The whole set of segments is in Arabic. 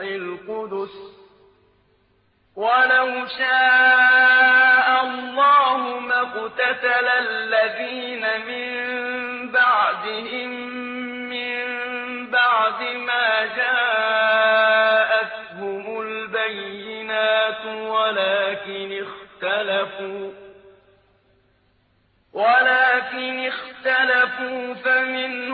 القدس ولو شاء الله ما اقتتل الذين من بعدهم من بعد ما جاءتهم البينات ولكن اختلفوا ولكن اختلفوا فمنهم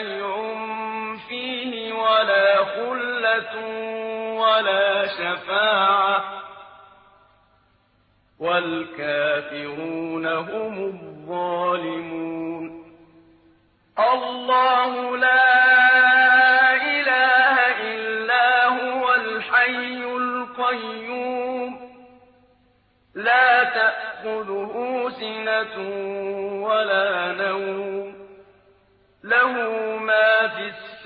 لَّا بَيْعٌ ولا خلة ولا شفاعة والكافرون هم الظالمون الله لا إله إلا هو الحي القيوم لا تأخذه سنة ولا نوم له